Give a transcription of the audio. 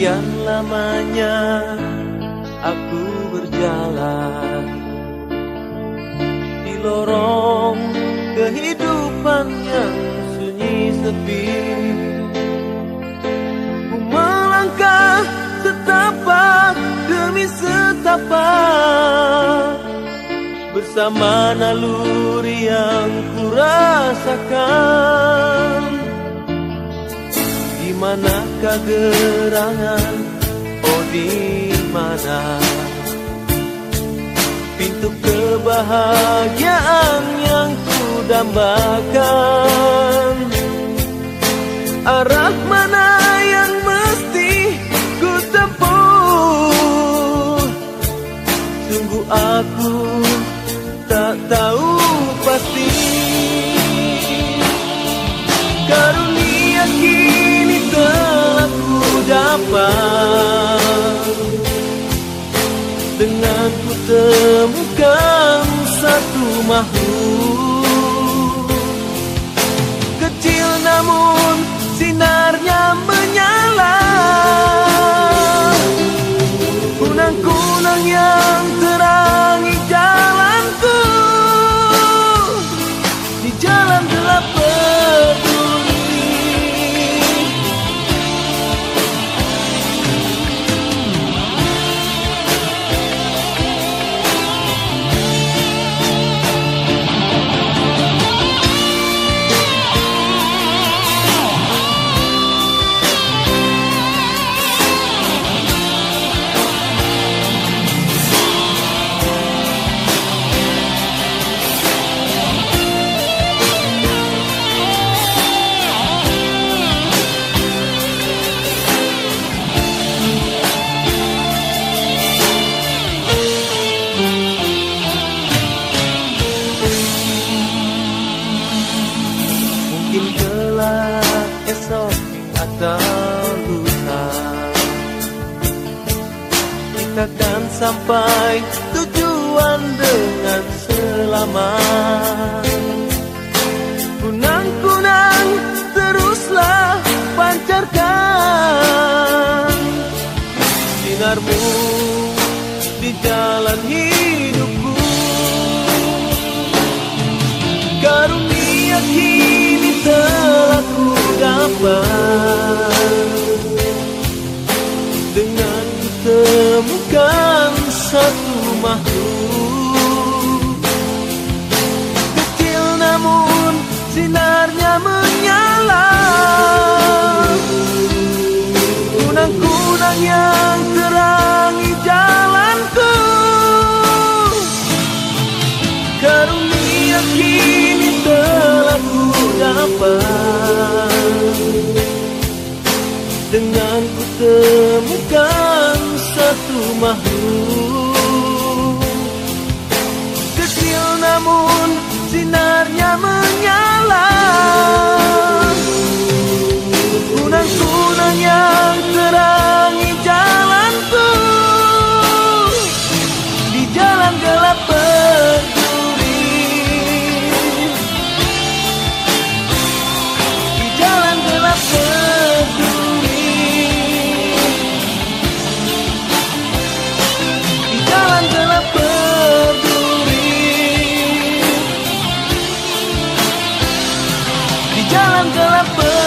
selamanya aku berjalan di lorong kehidupan yang sunyi sepi. Ku melangkah setapak demi setapak bersama naluri yang kurasakan. Manakah gerangan? Oh di mana? Pintu kebahagiaan yang ku dambakan Arah mana yang mesti ku tempuh Sungguh aku tak tahu pasti Karunia Dengan ku temukan satu makhluk. Kecil namun sinarnya menyala. Kunang-kunang yang esok atau lusa Kita akan sampai tujuan dengan selamat. Kunang-kunang menyala. Kunang-kunang yang terangi jalanku. Karunia kini jalan gelap